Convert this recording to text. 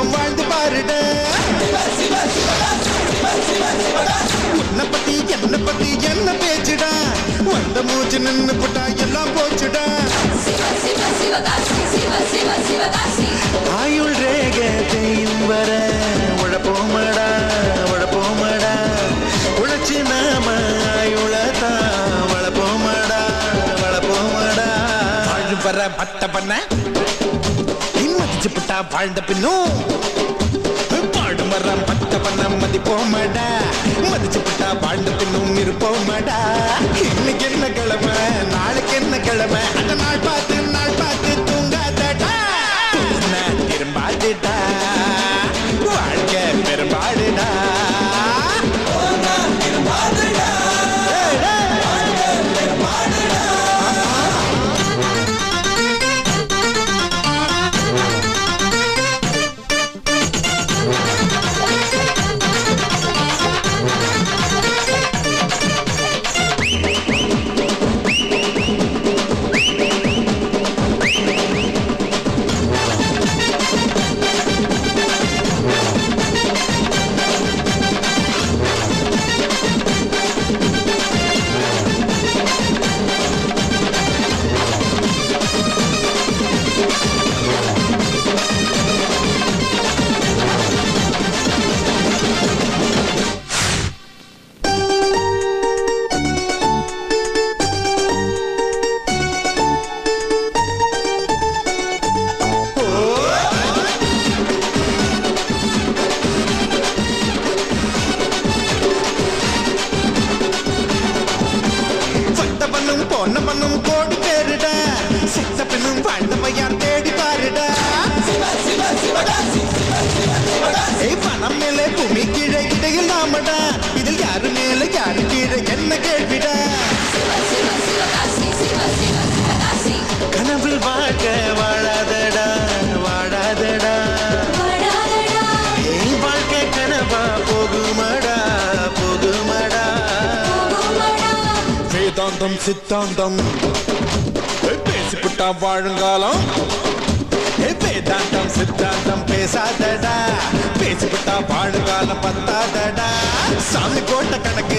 கொஞ்சம் வாழ்ந்து பாருட. உன்னை பத்தி என்ன பத்தி என்ன பேச்சுடா? வந்த மூச்சு நின்னு போட்டா எல்லாம் போச்சுடா. ஆயுள் ரேக சிவகாசி வர உழப்போமடா உழப்போமடா. உழைச்சி நாம ஆயுளதா வளப்போமடா வளப்போமடா வர பட்ட பண்ண? மதிச்சு புட்டா வாழ்ந்த பின்னும் பாடுமரம் பட்ட பண்ண மதிப்போமடா. மதிச்சு புட்டா வாழ்ந்த பின்னும் இருப்போமடா. இன்னைக்கு என்ன கிழமை? நாளைக்கு என்ன கிழமை? அந்த நாள் பார்த்து இடையில் இதில் யாரு மேல யாரு கீழே என்ன கேள்விடா? கனவில் வாழ்க்கை வாழாதடா வாழாதடா. வடாதடா வாழ்க்கை கனவா போகுமடா போகுமடா. வேதாந்தம் சித்தாந்தம். ஏய், வாழுங்காலம். வேதாந்தம் சித்தாந்தம் பேசாதடா. பேசிப்புட்டா வாழ்காலம் பத்தாதடா. சாமி கோட்டை கணக்கு